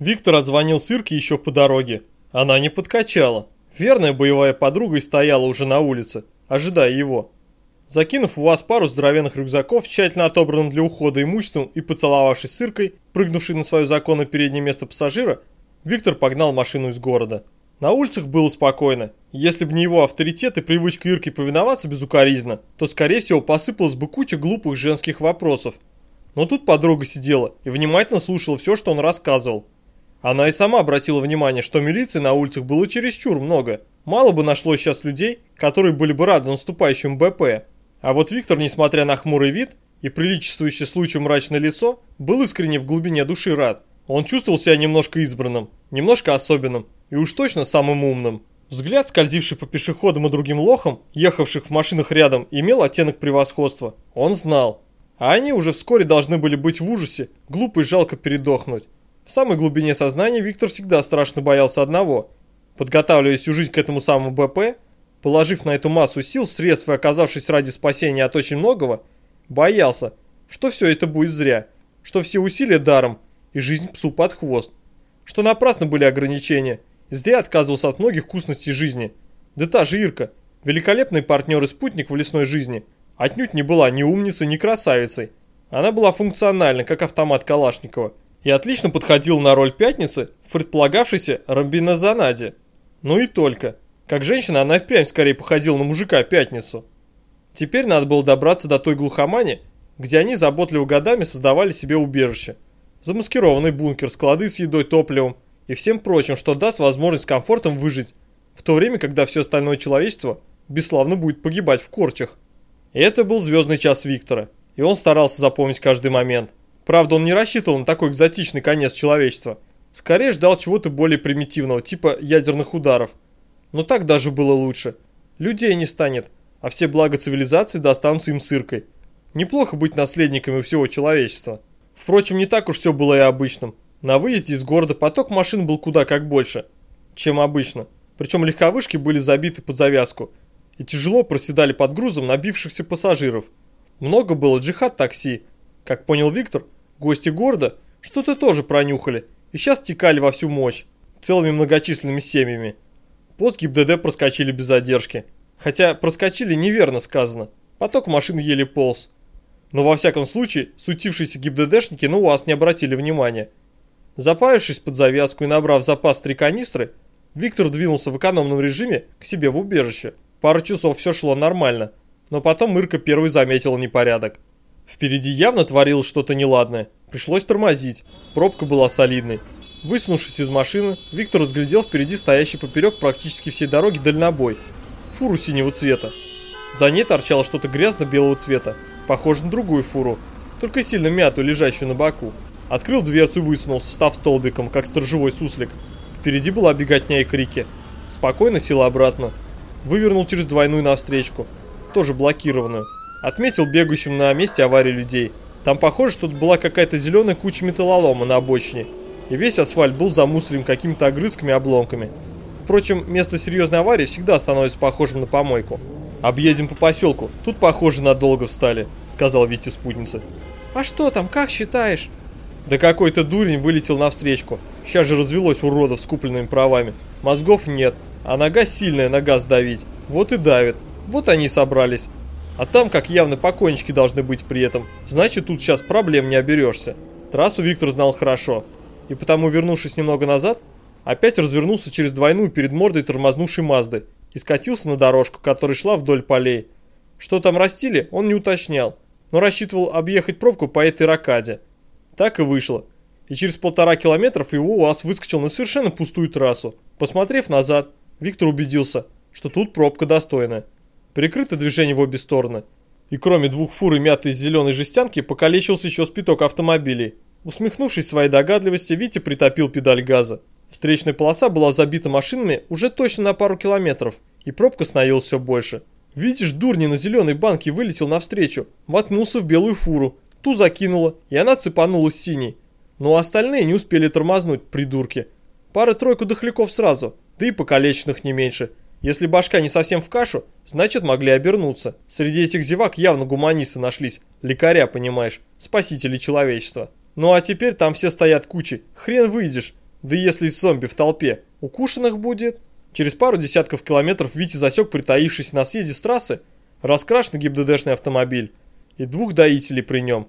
Виктор отзвонил Сырке еще по дороге. Она не подкачала. Верная боевая подруга и стояла уже на улице, ожидая его. Закинув у вас пару здоровенных рюкзаков, тщательно отобранным для ухода имуществом и поцеловавшись с Иркой, прыгнувшей на свое законное переднее место пассажира, Виктор погнал машину из города. На улицах было спокойно. Если бы не его авторитет и привычка Ирки повиноваться безукоризненно, то, скорее всего, посыпалась бы куча глупых женских вопросов. Но тут подруга сидела и внимательно слушала все, что он рассказывал. Она и сама обратила внимание, что милиции на улицах было чересчур много. Мало бы нашлось сейчас людей, которые были бы рады наступающему БП. А вот Виктор, несмотря на хмурый вид и приличествующее случаю мрачное лицо, был искренне в глубине души рад. Он чувствовал себя немножко избранным, немножко особенным и уж точно самым умным. Взгляд, скользивший по пешеходам и другим лохам, ехавших в машинах рядом, имел оттенок превосходства. Он знал. А они уже вскоре должны были быть в ужасе, глупо и жалко передохнуть. В самой глубине сознания Виктор всегда страшно боялся одного. Подготавливаясь всю жизнь к этому самому БП, положив на эту массу сил, средств и оказавшись ради спасения от очень многого, боялся, что все это будет зря, что все усилия даром и жизнь псу под хвост, что напрасно были ограничения – Зря отказывался от многих вкусностей жизни. Да та же Ирка, великолепный партнер и спутник в лесной жизни, отнюдь не была ни умницей, ни красавицей. Она была функциональна, как автомат Калашникова, и отлично подходила на роль пятницы в предполагавшейся ромбинозонаде. Ну и только. Как женщина она впрямь скорее походила на мужика пятницу. Теперь надо было добраться до той глухомани, где они заботливо годами создавали себе убежище. Замаскированный бункер, склады с едой, топливом – и всем прочим, что даст возможность комфортом выжить, в то время, когда все остальное человечество бесславно будет погибать в корчах. И это был звездный час Виктора, и он старался запомнить каждый момент. Правда, он не рассчитывал на такой экзотичный конец человечества. Скорее ждал чего-то более примитивного, типа ядерных ударов. Но так даже было лучше. Людей не станет, а все блага цивилизации достанутся им сыркой. Неплохо быть наследниками всего человечества. Впрочем, не так уж все было и обычным. На выезде из города поток машин был куда как больше, чем обычно. Причем легковышки были забиты под завязку и тяжело проседали под грузом набившихся пассажиров. Много было джихад-такси. Как понял Виктор, гости города что-то тоже пронюхали и сейчас текали во всю мощь, целыми многочисленными семьями. Пост ГИБДД проскочили без задержки. Хотя проскочили неверно сказано. Поток машин еле полз. Но во всяком случае, сутившиеся ГИБДДшники на УАЗ не обратили внимания. Запарившись под завязку и набрав запас три канистры, Виктор двинулся в экономном режиме к себе в убежище. Пару часов все шло нормально, но потом Ирка первый заметила непорядок. Впереди явно творилось что-то неладное, пришлось тормозить, пробка была солидной. Высунувшись из машины, Виктор разглядел впереди стоящий поперек практически всей дороги дальнобой, фуру синего цвета. За ней торчало что-то грязно-белого цвета, похоже на другую фуру, только сильно мятую, лежащую на боку. Открыл дверцу и высунулся, став столбиком, как сторожевой суслик. Впереди была беготня и крики. Спокойно сел обратно. Вывернул через двойную навстречку, тоже блокированную. Отметил бегущим на месте аварии людей. Там похоже, что тут была какая-то зеленая куча металлолома на обочине. И весь асфальт был замусорен какими-то огрызками и обломками. Впрочем, место серьезной аварии всегда становится похожим на помойку. «Объедем по поселку, тут похоже надолго встали», — сказал Витя спутница. «А что там, как считаешь?» Да какой-то дурень вылетел навстречку. Сейчас же развелось уродов с купленными правами. Мозгов нет, а нога сильная на газ давить. Вот и давит. Вот они и собрались. А там как явно покойнички должны быть при этом. Значит тут сейчас проблем не оберешься. Трассу Виктор знал хорошо. И потому, вернувшись немного назад, опять развернулся через двойную перед мордой тормознувшей Мазды и скатился на дорожку, которая шла вдоль полей. Что там растили, он не уточнял, но рассчитывал объехать пробку по этой ракаде. Так и вышло. И через полтора километров его УАЗ выскочил на совершенно пустую трассу. Посмотрев назад, Виктор убедился, что тут пробка достойная. Прикрыто движение в обе стороны. И кроме двух фур и мятой зеленой жестянки, покалечился еще спиток автомобилей. Усмехнувшись своей догадливости, Витя притопил педаль газа. Встречная полоса была забита машинами уже точно на пару километров, и пробка становилась все больше. Видишь, дурни на зеленой банке вылетел навстречу, воткнулся в белую фуру Ту закинула, и она цепанулась синей. Но остальные не успели тормознуть, придурки. Пара-тройку дохляков сразу, да и покалеченных не меньше. Если башка не совсем в кашу, значит могли обернуться. Среди этих зевак явно гуманисты нашлись. Лекаря, понимаешь, спасители человечества. Ну а теперь там все стоят кучи, хрен выйдешь. Да если зомби в толпе, укушенных будет. Через пару десятков километров Витя засек притаившийся на съезде с трассы раскрашенный ГИБДДшный автомобиль и двух доителей при нем.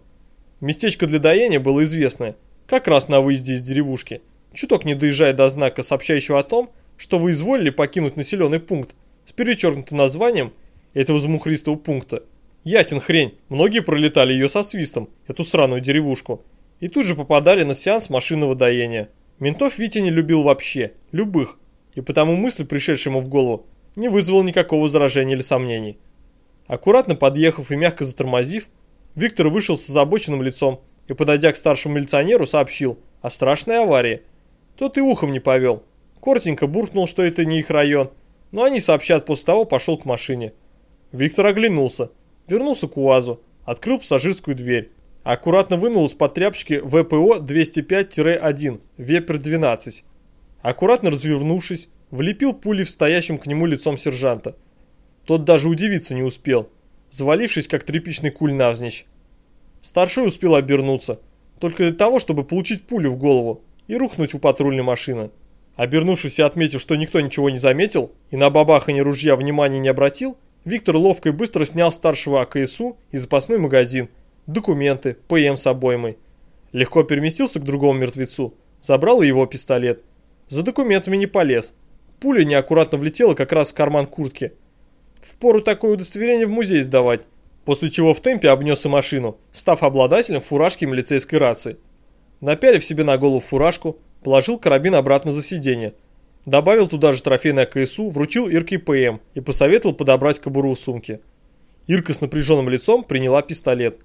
Местечко для доения было известное, как раз на выезде из деревушки, чуток не доезжая до знака, сообщающего о том, что вы изволили покинуть населенный пункт с перечеркнутым названием этого замухристого пункта. Ясен хрень, многие пролетали ее со свистом, эту сраную деревушку, и тут же попадали на сеанс машинного доения. Ментов Витя не любил вообще, любых, и потому мысль, пришедшая ему в голову, не вызвала никакого возражения или сомнений. Аккуратно подъехав и мягко затормозив, Виктор вышел с озабоченным лицом и, подойдя к старшему милиционеру, сообщил о страшной аварии. Тот и ухом не повел. Кортенько буркнул, что это не их район, но они сообщат после того, пошел к машине. Виктор оглянулся, вернулся к УАЗу, открыл пассажирскую дверь. Аккуратно вынул из-под тряпочки ВПО 205-1, Вепер-12. Аккуратно развернувшись, влепил пули в стоящем к нему лицом сержанта. Тот даже удивиться не успел, завалившись как тряпичный куль навзничь. Старший успел обернуться, только для того, чтобы получить пулю в голову и рухнуть у патрульной машины. Обернувшись и отметив, что никто ничего не заметил и на бабахание ружья внимания не обратил, Виктор ловко и быстро снял старшего АКСУ и запасной магазин, документы, ПМ с обоймой. Легко переместился к другому мертвецу, забрал его пистолет. За документами не полез. Пуля неаккуратно влетела как раз в карман куртки. Впору такое удостоверение в музей сдавать. После чего в темпе обнес и машину, став обладателем фуражки милицейской рации. Напялив себе на голову фуражку, Положил карабин обратно за сиденье. Добавил туда же трофейное КСУ, вручил Ирке ПМ и посоветовал подобрать кобуру в сумке. Ирка с напряженным лицом приняла пистолет.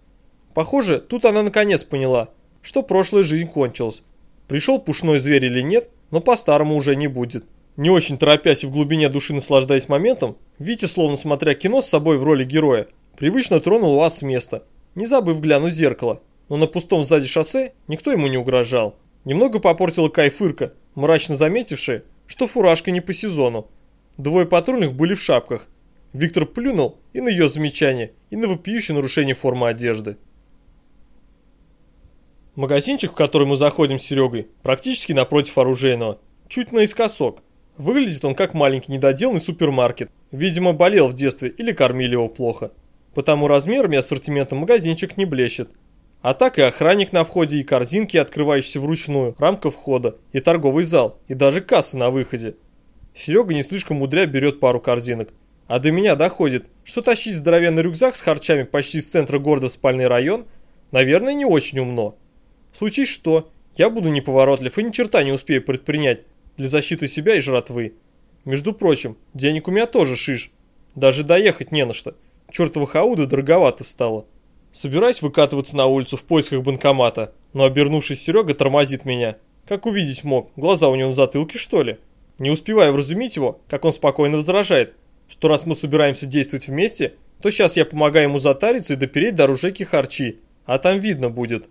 Похоже, тут она наконец поняла, что прошлая жизнь кончилась. Пришел пушной зверь или нет, но по-старому уже не будет. Не очень торопясь и в глубине души наслаждаясь моментом, Витя, словно смотря кино с собой в роли героя, привычно тронул вас с места, не забыв глянуть в зеркало. Но на пустом сзади шоссе никто ему не угрожал. Немного попортила кайфырка, мрачно заметившая, что фуражка не по сезону. Двое патрульных были в шапках. Виктор плюнул и на ее замечание, и на вопиющее нарушение формы одежды. Магазинчик, в который мы заходим с Серегой, практически напротив оружейного, чуть наискосок. Выглядит он как маленький недоделанный супермаркет. Видимо, болел в детстве или кормили его плохо. Потому размерами и ассортиментом магазинчик не блещет. А так и охранник на входе, и корзинки, открывающиеся вручную, рамка входа, и торговый зал, и даже кассы на выходе. Серега не слишком мудря берет пару корзинок. А до меня доходит, что тащить здоровенный рюкзак с харчами почти с центра города в спальный район, наверное, не очень умно. Случись что, я буду неповоротлив и ни черта не успею предпринять для защиты себя и жратвы. Между прочим, денег у меня тоже шиш. Даже доехать не на что. Чертова хауда дороговато стало. Собираюсь выкатываться на улицу в поисках банкомата, но обернувшись Серега тормозит меня. Как увидеть мог, глаза у него на затылке что ли? Не успеваю вразумить его, как он спокойно возражает, что раз мы собираемся действовать вместе, то сейчас я помогаю ему затариться и допереть до ружейки харчи, а там видно будет.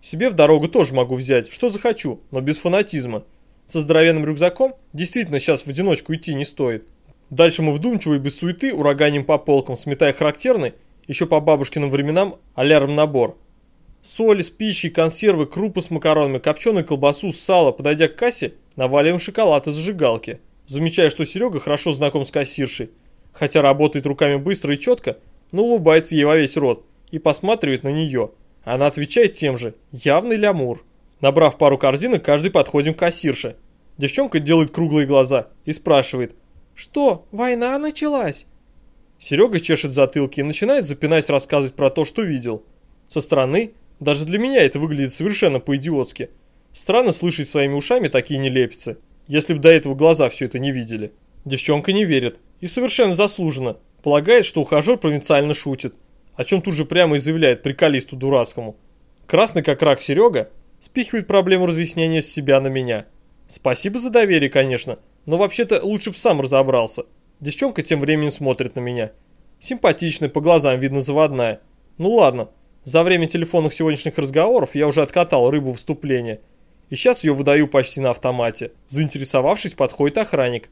Себе в дорогу тоже могу взять, что захочу, но без фанатизма. Со здоровенным рюкзаком действительно сейчас в одиночку идти не стоит. Дальше мы вдумчиво и без суеты ураганим по полкам, сметая характерный еще по бабушкиным временам алярм набор. Соль, спички, консервы, крупы с макаронами, копченую колбасу, сало. Подойдя к кассе, наваливаем шоколад и зажигалки. Замечая, что Серега хорошо знаком с кассиршей. Хотя работает руками быстро и четко, но улыбается ей во весь рот и посматривает на нее. Она отвечает тем же. Явный лямур. Набрав пару корзинок, каждый подходим к кассирше. Девчонка делает круглые глаза и спрашивает. «Что, война началась?» Серега чешет затылки и начинает запинаясь рассказывать про то, что видел. Со стороны, даже для меня это выглядит совершенно по-идиотски. Странно слышать своими ушами такие нелепицы, если бы до этого глаза все это не видели. Девчонка не верит и совершенно заслуженно. Полагает, что ухажер провинциально шутит, о чем тут же прямо и заявляет приколисту дурацкому. Красный как рак Серега спихивает проблему разъяснения с себя на меня. Спасибо за доверие, конечно, но вообще-то лучше бы сам разобрался. Девчонка тем временем смотрит на меня. Симпатичная, по глазам видно заводная. Ну ладно, за время телефонных сегодняшних разговоров я уже откатал рыбу вступления. И сейчас ее выдаю почти на автомате. Заинтересовавшись, подходит охранник.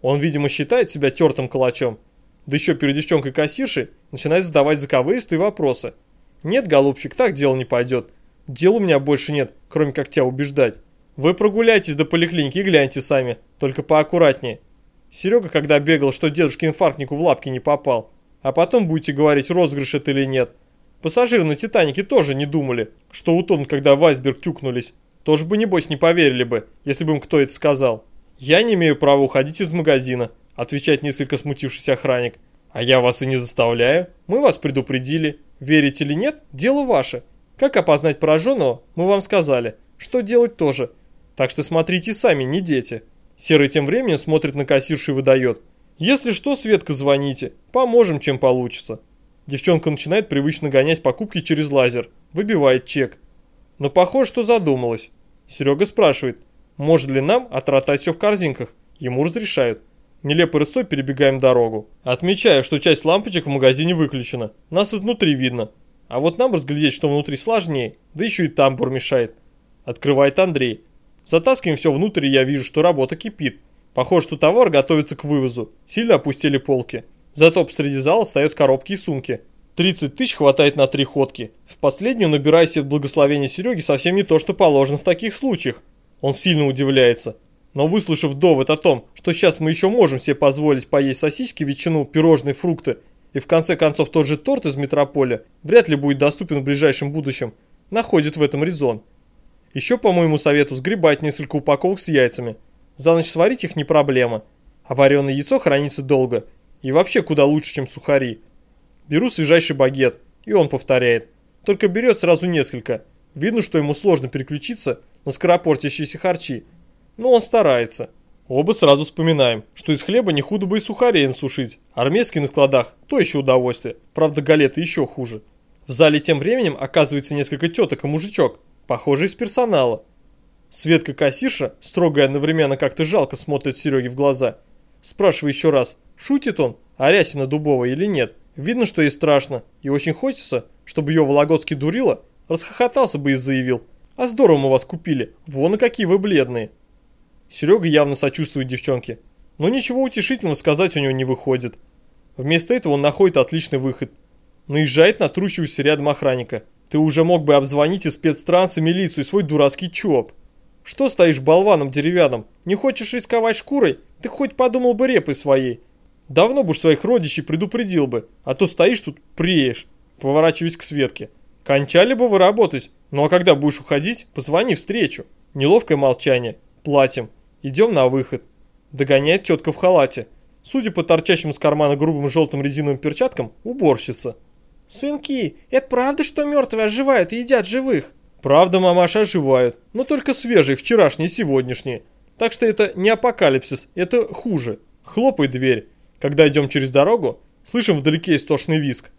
Он, видимо, считает себя тертым калачом. Да еще перед девчонкой-кассиршей начинает задавать заковыристые вопросы. Нет, голубчик, так дело не пойдет. Дел у меня больше нет, кроме как тебя убеждать. Вы прогуляйтесь до поликлиники и гляньте сами, только поаккуратнее. Серега, когда бегал, что дедушке инфарктнику в лапки не попал. А потом будете говорить, розыгрыш это или нет. Пассажиры на Титанике тоже не думали, что утонут, когда в айсберг тюкнулись. Тоже бы, небось, не поверили бы, если бы им кто это сказал. Я не имею права уходить из магазина, отвечает несколько смутившийся охранник. А я вас и не заставляю. Мы вас предупредили. Верите или нет, дело ваше. Как опознать пораженного, мы вам сказали. Что делать тоже. Так что смотрите сами, не дети. Серый тем временем смотрит на кассиршу и выдает. Если что, Светка, звоните. Поможем, чем получится. Девчонка начинает привычно гонять покупки через лазер. Выбивает чек. Но похоже, что задумалась. Серега спрашивает, может ли нам отратать все в корзинках. Ему разрешают. Нелепой рысой перебегаем дорогу. Отмечаю, что часть лампочек в магазине выключена. Нас изнутри видно. А вот нам разглядеть, что внутри сложнее. Да еще и тамбур мешает. Открывает Андрей. Затаскиваем все внутрь, и я вижу, что работа кипит. Похоже, что товар готовится к вывозу. Сильно опустили полки. Зато посреди зала стоят коробки и сумки. 30 тысяч хватает на три ходки. В последнюю набирая себе благословение Сереги совсем не то, что положено в таких случаях. Он сильно удивляется. Но выслушав довод о том, что сейчас мы еще можем себе позволить поесть сосиски, ветчину, пирожные, фрукты, и в конце концов тот же торт из метрополя вряд ли будет доступен в ближайшем будущем, находит в этом резон. Еще по моему совету сгребать несколько упаковок с яйцами. За ночь сварить их не проблема. А вареное яйцо хранится долго. И вообще куда лучше, чем сухари. Беру свежайший багет, и он повторяет. Только берет сразу несколько. Видно, что ему сложно переключиться на скоропортящиеся харчи. Но он старается. Оба сразу вспоминаем, что из хлеба не худо бы и сухарей насушить. Армейский на складах – то еще удовольствие. Правда, галеты еще хуже. В зале тем временем оказывается несколько теток и мужичок, похоже, из персонала. Светка кассирша, строго и одновременно как-то жалко смотрит Сереге в глаза. Спрашиваю еще раз, шутит он, Арясина дубовая или нет. Видно, что ей страшно, и очень хочется, чтобы ее Вологодский дурила, расхохотался бы и заявил. А здорово мы вас купили, вон и какие вы бледные. Серега явно сочувствует девчонке, но ничего утешительного сказать у него не выходит. Вместо этого он находит отличный выход. Наезжает на трущегося рядом охранника. Ты уже мог бы обзвонить и спецтранс и милицию и свой дурацкий ЧОП. Что стоишь болваном деревянным? Не хочешь рисковать шкурой? Ты хоть подумал бы репой своей. Давно бы уж своих родичей предупредил бы, а то стоишь тут преешь, поворачиваясь к Светке. Кончали бы вы работать, ну а когда будешь уходить, позвони встречу. Неловкое молчание. Платим. Идем на выход. Догоняет тетка в халате. Судя по торчащим из кармана грубым желтым резиновым перчаткам, уборщица. «Сынки, это правда, что мертвые оживают и едят живых?» «Правда, мамаша, оживают, но только свежие, вчерашние сегодняшние. Так что это не апокалипсис, это хуже. Хлопает дверь. Когда идем через дорогу, слышим вдалеке истошный визг.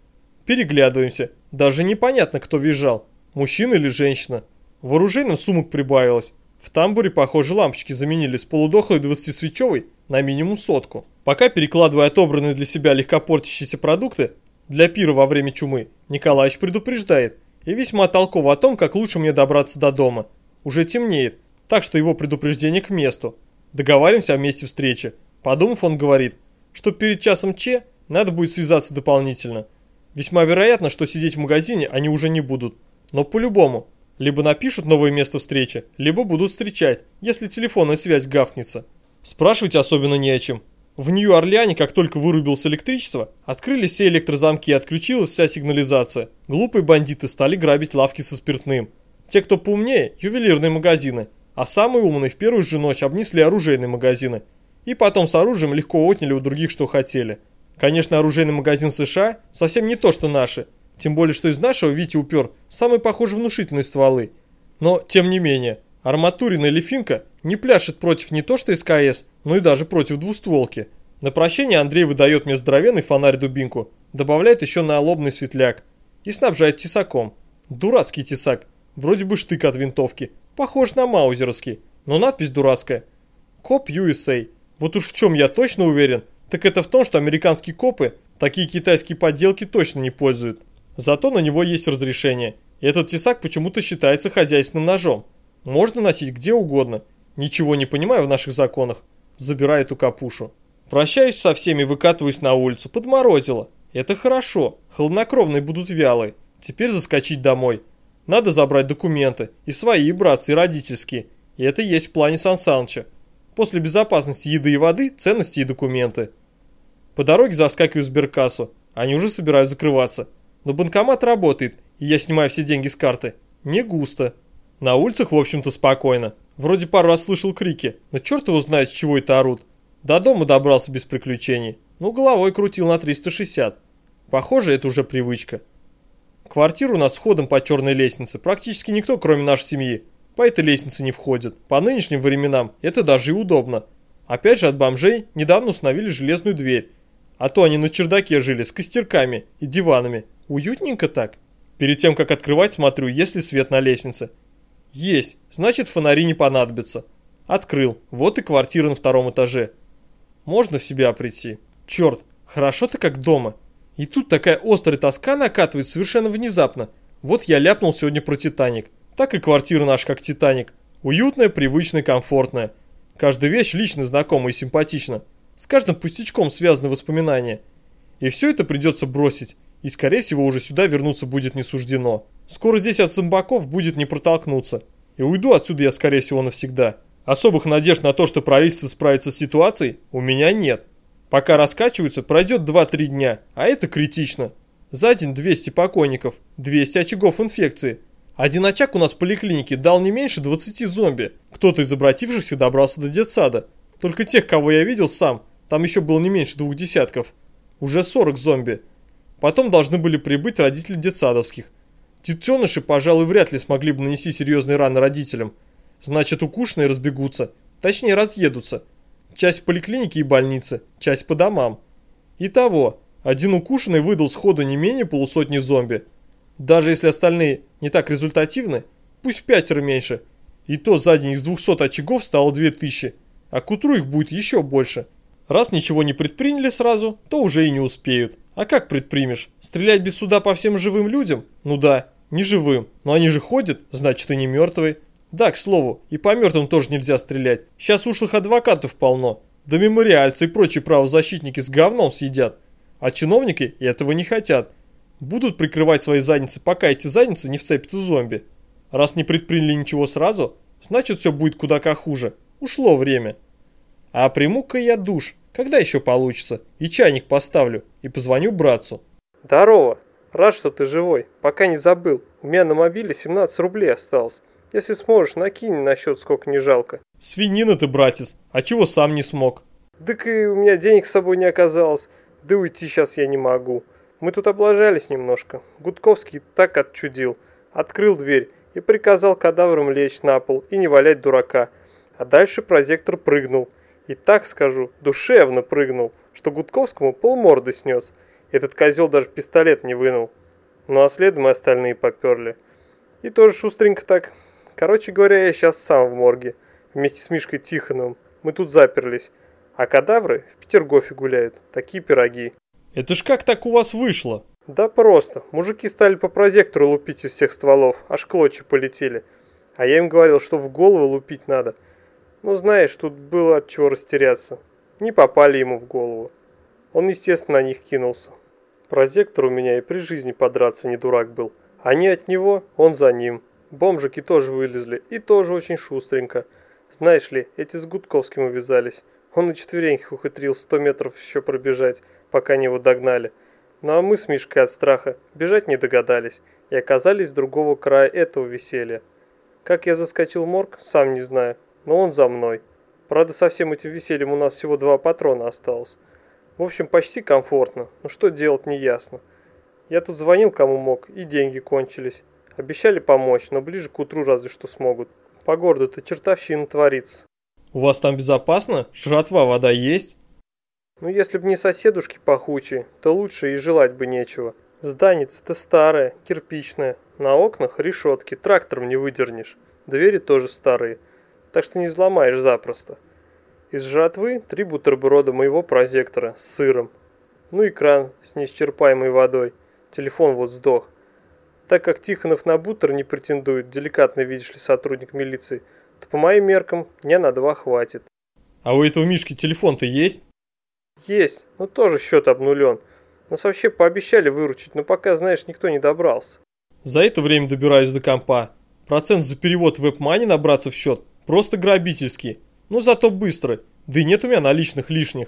Переглядываемся. Даже непонятно, кто визжал. Мужчина или женщина. Вооружением сумок прибавилось. В тамбуре, похоже, лампочки заменили с полудохлой 20-свечевой на минимум сотку. Пока перекладывая отобранные для себя легкопортящиеся продукты для пира во время чумы, Николаевич предупреждает и весьма толково о том, как лучше мне добраться до дома. Уже темнеет, так что его предупреждение к месту. Договариваемся о месте встречи. Подумав, он говорит, что перед часом Че надо будет связаться дополнительно. Весьма вероятно, что сидеть в магазине они уже не будут. Но по-любому, либо напишут новое место встречи, либо будут встречать, если телефонная связь гавкнется. Спрашивать особенно не о чем. В Нью-Орлеане, как только вырубилось электричество, открылись все электрозамки и отключилась вся сигнализация. Глупые бандиты стали грабить лавки со спиртным. Те, кто поумнее, ювелирные магазины. А самые умные в первую же ночь обнесли оружейные магазины. И потом с оружием легко отняли у других, что хотели. Конечно, оружейный магазин США совсем не то, что наши – тем более, что из нашего Витя упер самые, похоже, внушительные стволы. Но, тем не менее, арматурина или финка не пляшет против не то что СКС, но и даже против двустволки. На прощение Андрей выдает мне здоровенный фонарь-дубинку, добавляет еще на лобный светляк и снабжает тесаком. Дурацкий тесак, вроде бы штык от винтовки, похож на маузеровский, но надпись дурацкая. Коп USA. Вот уж в чем я точно уверен, так это в том, что американские копы такие китайские подделки точно не пользуют. Зато на него есть разрешение. Этот тесак почему-то считается хозяйственным ножом. Можно носить где угодно. Ничего не понимаю в наших законах. Забираю эту капушу. Прощаюсь со всеми, выкатываюсь на улицу. Подморозило. Это хорошо. Холоднокровные будут вялые. Теперь заскочить домой. Надо забрать документы. И свои, и братцы, и родительские. И это есть в плане Сан Саныча. После безопасности еды и воды, ценности и документы. По дороге заскакиваю в сберкассу. Они уже собираются закрываться. Но банкомат работает, и я снимаю все деньги с карты. Не густо. На улицах, в общем-то, спокойно. Вроде пару раз слышал крики, но черт его знает, с чего это орут. До дома добрался без приключений. Ну, головой крутил на 360. Похоже, это уже привычка. Квартиру у нас ходом по черной лестнице практически никто, кроме нашей семьи, по этой лестнице не входит. По нынешним временам это даже и удобно. Опять же от бомжей недавно установили железную дверь. А то они на чердаке жили с костерками и диванами. Уютненько так. Перед тем, как открывать, смотрю, есть ли свет на лестнице. Есть, значит фонари не понадобятся. Открыл, вот и квартира на втором этаже. Можно в себя прийти. Черт, хорошо ты как дома. И тут такая острая тоска накатывает совершенно внезапно. Вот я ляпнул сегодня про Титаник. Так и квартира наша как Титаник. Уютная, привычная, комфортная. Каждая вещь лично знакома и симпатична. С каждым пустячком связаны воспоминания. И все это придется бросить. И скорее всего уже сюда вернуться будет не суждено. Скоро здесь от зомбаков будет не протолкнуться. И уйду отсюда я скорее всего навсегда. Особых надежд на то, что правительство справится с ситуацией, у меня нет. Пока раскачиваются, пройдет 2-3 дня, а это критично. За день 200 покойников, 200 очагов инфекции. Один очаг у нас в поликлинике дал не меньше 20 зомби. Кто-то из обратившихся добрался до детсада. Только тех, кого я видел сам, там еще было не меньше двух десятков. Уже 40 зомби. Потом должны были прибыть родители детсадовских. Детеныши, пожалуй, вряд ли смогли бы нанести серьезные раны родителям. Значит, укушенные разбегутся. Точнее, разъедутся. Часть в поликлинике и больнице, часть по домам. Итого, один укушенный выдал сходу не менее полусотни зомби. Даже если остальные не так результативны, пусть в пятеро меньше. И то за день из 200 очагов стало 2000, а к утру их будет еще больше. Раз ничего не предприняли сразу, то уже и не успеют. А как предпримешь? Стрелять без суда по всем живым людям? Ну да, не живым, но они же ходят, значит и не мертвые. Да, к слову, и по мертвым тоже нельзя стрелять. Сейчас ушлых адвокатов полно. Да мемориальцы и прочие правозащитники с говном съедят. А чиновники этого не хотят. Будут прикрывать свои задницы, пока эти задницы не вцепятся зомби. Раз не предприняли ничего сразу, значит все будет куда как хуже. Ушло время. А приму-ка я душ. Когда еще получится? И чайник поставлю. И позвоню братцу. Здорово. Рад, что ты живой. Пока не забыл. У меня на мобиле 17 рублей осталось. Если сможешь, накинь на счет, сколько не жалко. Свинина ты, братец. А чего сам не смог? Так и у меня денег с собой не оказалось. Да уйти сейчас я не могу. Мы тут облажались немножко. Гудковский так отчудил. Открыл дверь и приказал кадаврам лечь на пол и не валять дурака. А дальше прозектор прыгнул. И так скажу, душевно прыгнул, что Гудковскому полморды снес. Этот козел даже пистолет не вынул. Ну а следом и остальные поперли. И тоже шустренько так Короче говоря, я сейчас сам в морге. Вместе с Мишкой Тихоновым. Мы тут заперлись. А кадавры в Петергофе гуляют. Такие пироги. Это ж как так у вас вышло? Да просто. Мужики стали по прозектору лупить из всех стволов. Аж клочья полетели. А я им говорил, что в голову лупить надо. Ну знаешь, тут было от чего растеряться. Не попали ему в голову. Он, естественно, на них кинулся. Прозектор у меня и при жизни подраться не дурак был. Они от него, он за ним. Бомжики тоже вылезли, и тоже очень шустренько. Знаешь ли, эти с Гудковским увязались. Он на четвереньках ухитрил сто метров еще пробежать, пока не его догнали. Ну а мы с Мишкой от страха бежать не догадались и оказались с другого края этого веселья. Как я заскочил в морг, сам не знаю, но он за мной. Правда, со всем этим весельем у нас всего два патрона осталось. В общем, почти комфортно, но что делать не ясно. Я тут звонил кому мог, и деньги кончились. Обещали помочь, но ближе к утру разве что смогут. По городу-то чертовщина творится. У вас там безопасно? Жратва, вода есть? Ну, если бы не соседушки пахучие, то лучше и желать бы нечего. Зданица-то старая, кирпичная. На окнах решетки, трактором не выдернешь. Двери тоже старые, так что не взломаешь запросто. Из жратвы три бутерброда моего прозектора с сыром. Ну и кран с неисчерпаемой водой. Телефон вот сдох. Так как Тихонов на бутер не претендует, деликатно видишь ли сотрудник милиции, то по моим меркам дня на два хватит. А у этого Мишки телефон-то есть? Есть, но тоже счет обнулен. Нас вообще пообещали выручить, но пока, знаешь, никто не добрался. За это время добираюсь до компа. Процент за перевод веб-мани набраться в счет Просто грабительские. Но зато быстрый. Да и нет у меня наличных лишних.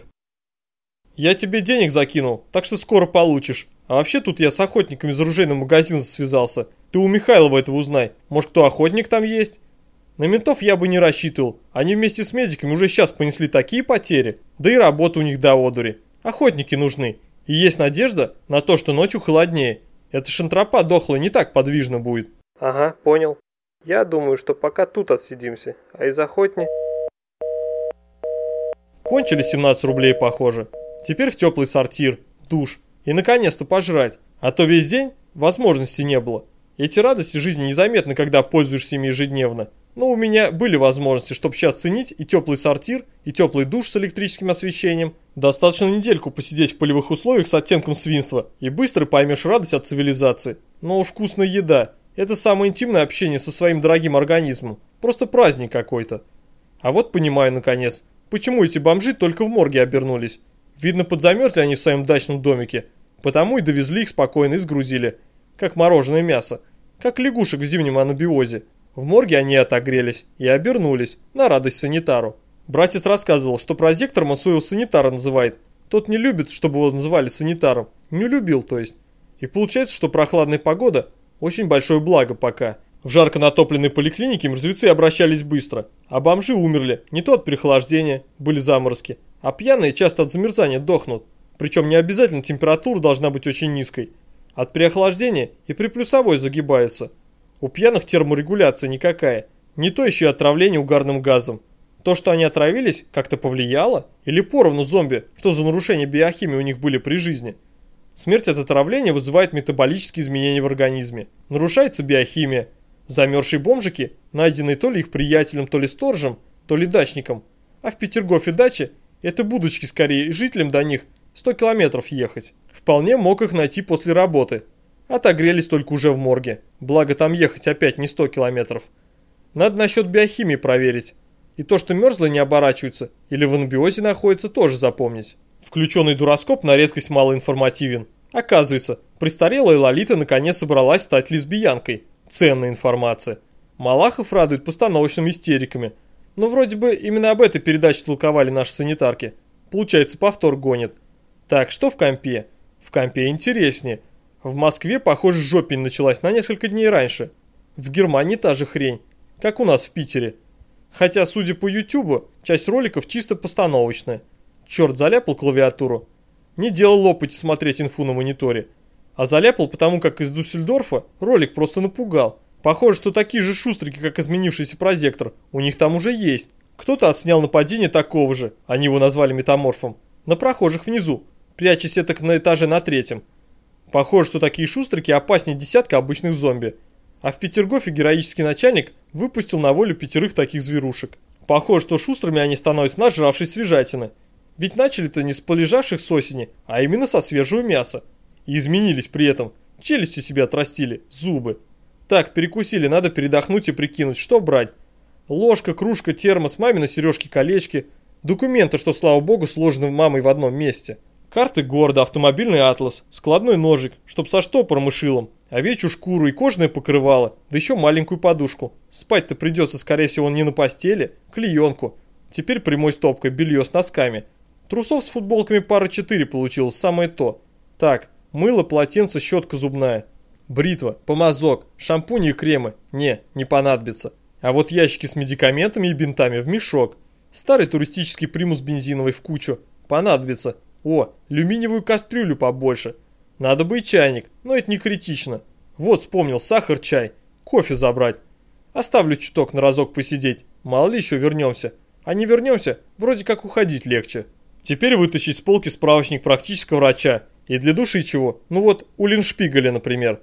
Я тебе денег закинул, так что скоро получишь. А вообще тут я с охотниками из оружейного магазина связался. Ты у Михайлова этого узнай. Может, кто охотник там есть? На ментов я бы не рассчитывал. Они вместе с медиками уже сейчас понесли такие потери. Да и работа у них до одури. Охотники нужны. И есть надежда на то, что ночью холоднее. Эта шантропа дохлая не так подвижно будет. Ага, понял. Я думаю, что пока тут отсидимся, а из охотни... Кончили 17 рублей, похоже. Теперь в теплый сортир, душ и наконец-то пожрать. А то весь день возможности не было. Эти радости жизни незаметны, когда пользуешься ими ежедневно. Но у меня были возможности, чтобы сейчас ценить и теплый сортир, и теплый душ с электрическим освещением. Достаточно недельку посидеть в полевых условиях с оттенком свинства, и быстро поймешь радость от цивилизации. Но уж вкусная еда. Это самое интимное общение со своим дорогим организмом. Просто праздник какой-то. А вот понимаю, наконец, почему эти бомжи только в морге обернулись. Видно, подзамерзли они в своем дачном домике, потому и довезли их спокойно и сгрузили, как мороженое мясо, как лягушек в зимнем анабиозе. В морге они отогрелись и обернулись, на радость санитару. Братец рассказывал, что прозектором он своего санитара называет. Тот не любит, чтобы его называли санитаром. Не любил, то есть. И получается, что прохладная погода – очень большое благо пока. В жарко натопленной поликлинике мертвецы обращались быстро, а бомжи умерли не то от переохлаждения, были заморозки, а пьяные часто от замерзания дохнут. Причем не обязательно температура должна быть очень низкой. От переохлаждения и при плюсовой загибаются. У пьяных терморегуляция никакая. Не то еще и отравление угарным газом. То, что они отравились, как-то повлияло? Или поровну зомби, что за нарушения биохимии у них были при жизни? Смерть от отравления вызывает метаболические изменения в организме. Нарушается биохимия. Замерзшие бомжики, найденные то ли их приятелем, то ли сторожем, то ли дачником. А в Петергофе даче это будочки скорее, жителям до них 100 километров ехать. Вполне мог их найти после работы. Отогрелись только уже в морге. Благо там ехать опять не 100 километров. Надо насчет биохимии проверить. И то, что мерзлые не оборачиваются или в анабиозе находится, тоже запомнить. Включенный дуроскоп на редкость малоинформативен. Оказывается, престарелая Лолита наконец собралась стать лесбиянкой. Ценная информация. Малахов радует постановочными истериками – но вроде бы именно об этой передаче толковали наши санитарки. Получается, повтор гонит. Так, что в компе? В компе интереснее. В Москве, похоже, жопень началась на несколько дней раньше. В Германии та же хрень, как у нас в Питере. Хотя, судя по ютубу, часть роликов чисто постановочная. Черт, заляпал клавиатуру. Не делал опыте смотреть инфу на мониторе. А заляпал потому, как из Дюссельдорфа ролик просто напугал. Похоже, что такие же шустрики, как изменившийся прозектор, у них там уже есть. Кто-то отснял нападение такого же, они его назвали метаморфом, на прохожих внизу, прячась так на этаже на третьем. Похоже, что такие шустрики опаснее десятка обычных зомби. А в Петергофе героический начальник выпустил на волю пятерых таких зверушек. Похоже, что шустрыми они становятся нажравшись свежатины. Ведь начали-то не с полежавших с осени, а именно со свежего мяса. И изменились при этом. Челюсти себе отрастили, зубы. Так, перекусили, надо передохнуть и прикинуть, что брать. Ложка, кружка, термос, мамины сережки-колечки. Документы, что, слава богу, сложены мамой в одном месте. Карты города, автомобильный атлас, складной ножик, чтоб со штопором и шилом, овечью шкуру и кожное покрывало, да еще маленькую подушку. Спать-то придется, скорее всего, не на постели, клеенку. Теперь прямой стопкой белье с носками. Трусов с футболками пара четыре получилось, самое то. Так, мыло, полотенце, щетка зубная. Бритва, помазок, шампунь и кремы. Не, не понадобится. А вот ящики с медикаментами и бинтами в мешок. Старый туристический примус бензиновый в кучу. Понадобится. О, алюминиевую кастрюлю побольше. Надо бы и чайник, но это не критично. Вот вспомнил, сахар, чай. Кофе забрать. Оставлю чуток на разок посидеть. Мало ли еще вернемся. А не вернемся, вроде как уходить легче. Теперь вытащить с полки справочник практического врача. И для души чего? Ну вот, у Линшпигаля, например.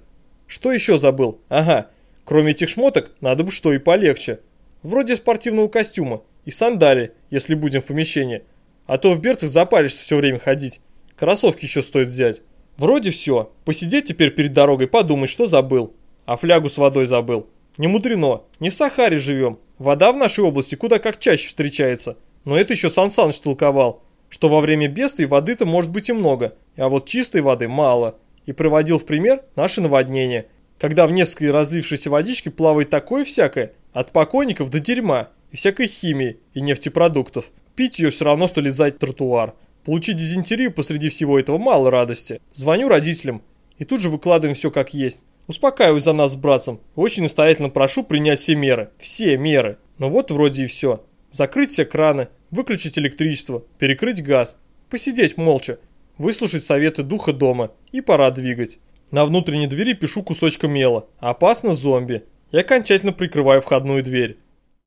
Что еще забыл? Ага, кроме этих шмоток, надо бы что и полегче. Вроде спортивного костюма и сандали, если будем в помещении. А то в берцах запаришься все время ходить. Кроссовки еще стоит взять. Вроде все. Посидеть теперь перед дорогой, подумать, что забыл. А флягу с водой забыл. Не мудрено. Не в Сахаре живем. Вода в нашей области куда как чаще встречается. Но это еще Сан Саныч толковал, что во время бедствий воды-то может быть и много, а вот чистой воды мало и приводил в пример наше наводнение, когда в несколько разлившейся водичке плавает такое всякое, от покойников до дерьма, и всякой химии и нефтепродуктов. Пить ее все равно, что лизать тротуар. Получить дизентерию посреди всего этого мало радости. Звоню родителям и тут же выкладываем все как есть. Успокаиваю за нас с братцем. Очень настоятельно прошу принять все меры. Все меры. Но вот вроде и все. Закрыть все краны, выключить электричество, перекрыть газ. Посидеть молча. Выслушать советы духа дома. И пора двигать. На внутренней двери пишу кусочком мела. Опасно зомби. И окончательно прикрываю входную дверь.